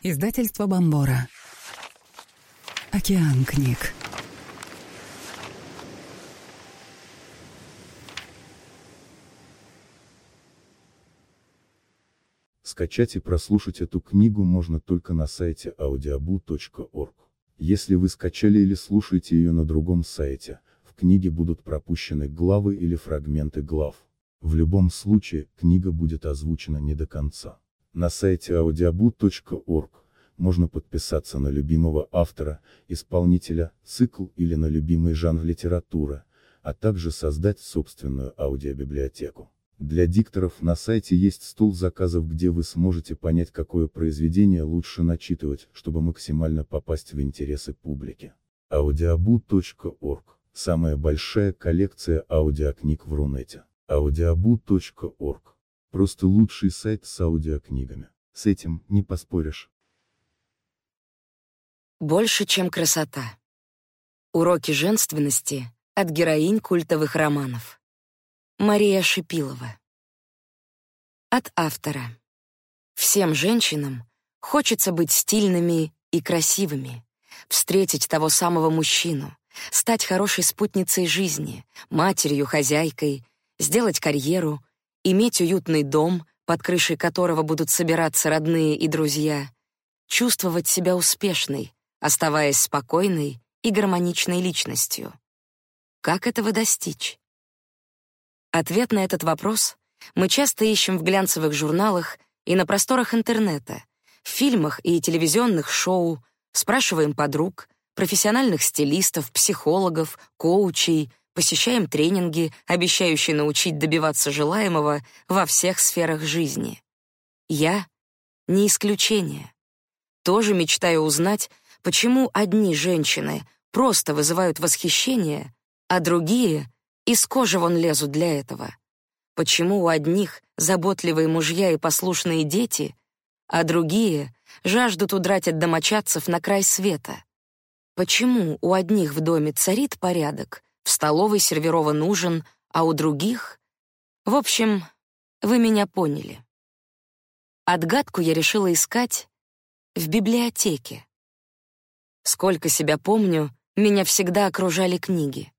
Издательство Бомбора. Океан книг. Скачать и прослушать эту книгу можно только на сайте audiobu.org. Если вы скачали или слушаете ее на другом сайте, в книге будут пропущены главы или фрагменты глав. В любом случае, книга будет озвучена не до конца. На сайте audiobu.org можно подписаться на любимого автора, исполнителя, цикл или на любимый жанр литературы, а также создать собственную аудиобиблиотеку. Для дикторов на сайте есть стол заказов, где вы сможете понять, какое произведение лучше начитывать, чтобы максимально попасть в интересы публики. audiobu.org – самая большая коллекция аудиокниг в Рунете. audiobu.org – просто лучший сайт с аудиокнигами. С этим не поспоришь. Больше, чем красота. Уроки женственности от героинь культовых романов. Мария Шипилова. От автора. Всем женщинам хочется быть стильными и красивыми, встретить того самого мужчину, стать хорошей спутницей жизни, матерью, хозяйкой, сделать карьеру, иметь уютный дом, под крышей которого будут собираться родные и друзья, чувствовать себя успешной, оставаясь спокойной и гармоничной личностью. Как этого достичь? Ответ на этот вопрос мы часто ищем в глянцевых журналах и на просторах интернета, в фильмах и телевизионных шоу, спрашиваем подруг, профессиональных стилистов, психологов, коучей, посещаем тренинги, обещающие научить добиваться желаемого во всех сферах жизни. Я не исключение. Тоже мечтаю узнать, почему одни женщины просто вызывают восхищение, а другие из кожи вон лезут для этого. Почему у одних заботливые мужья и послушные дети, а другие жаждут удрать от домочадцев на край света? Почему у одних в доме царит порядок, в столовой сервирован ужин, а у других... В общем, вы меня поняли. Отгадку я решила искать в библиотеке. Сколько себя помню, меня всегда окружали книги.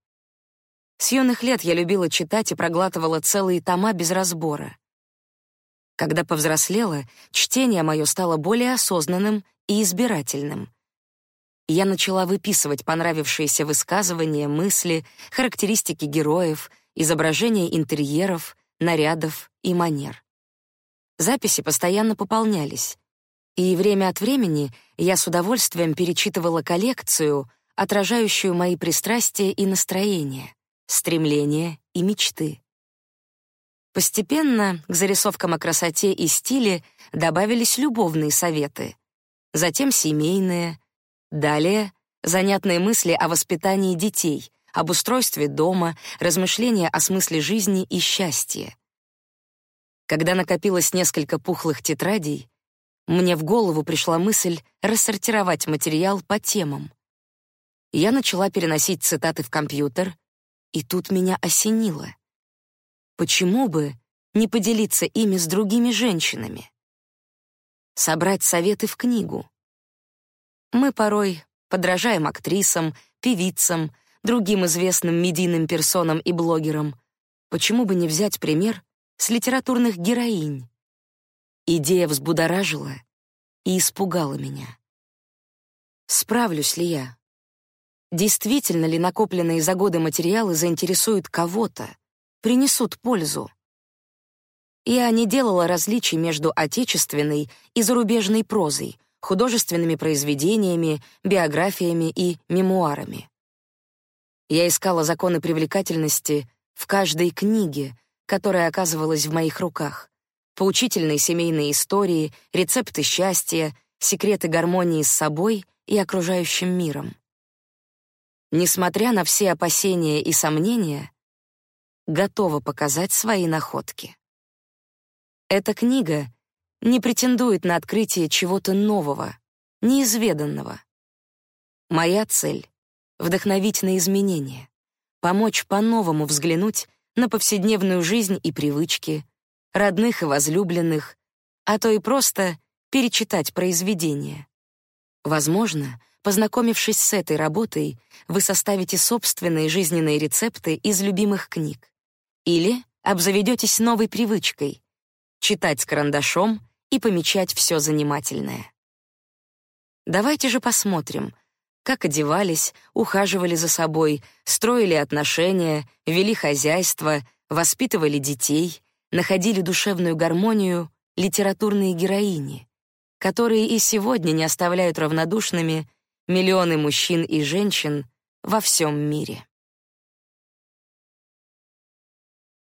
С юных лет я любила читать и проглатывала целые тома без разбора. Когда повзрослела, чтение мое стало более осознанным и избирательным. Я начала выписывать понравившиеся высказывания, мысли, характеристики героев, изображения интерьеров, нарядов и манер. Записи постоянно пополнялись, и время от времени я с удовольствием перечитывала коллекцию, отражающую мои пристрастия и настроения, стремления и мечты. Постепенно к зарисовкам о красоте и стиле добавились любовные советы, затем семейные, далее занятные мысли о воспитании детей, об устройстве дома, размышления о смысле жизни и счастье. Когда накопилось несколько пухлых тетрадей, мне в голову пришла мысль рассортировать материал по темам. Я начала переносить цитаты в компьютер, и тут меня осенило. Почему бы не поделиться ими с другими женщинами? Собрать советы в книгу. Мы порой подражаем актрисам, певицам, другим известным медийным персонам и блогерам. Почему бы не взять пример с литературных героинь? Идея взбудоражила и испугала меня. Справлюсь ли я? Действительно ли накопленные за годы материалы заинтересуют кого-то, принесут пользу? Я не делала различий между отечественной и зарубежной прозой, художественными произведениями, биографиями и мемуарами. Я искала законы привлекательности в каждой книге, которая оказывалась в моих руках поучительные семейные истории, рецепты счастья, секреты гармонии с собой и окружающим миром. Несмотря на все опасения и сомнения, готова показать свои находки. Эта книга не претендует на открытие чего-то нового, неизведанного. Моя цель — вдохновить на изменения, помочь по-новому взглянуть на повседневную жизнь и привычки, родных и возлюбленных, а то и просто перечитать произведение. Возможно, познакомившись с этой работой, вы составите собственные жизненные рецепты из любимых книг. Или обзаведетесь новой привычкой — читать с карандашом и помечать все занимательное. Давайте же посмотрим, как одевались, ухаживали за собой, строили отношения, вели хозяйство, воспитывали детей, находили душевную гармонию литературные героини, которые и сегодня не оставляют равнодушными миллионы мужчин и женщин во всем мире.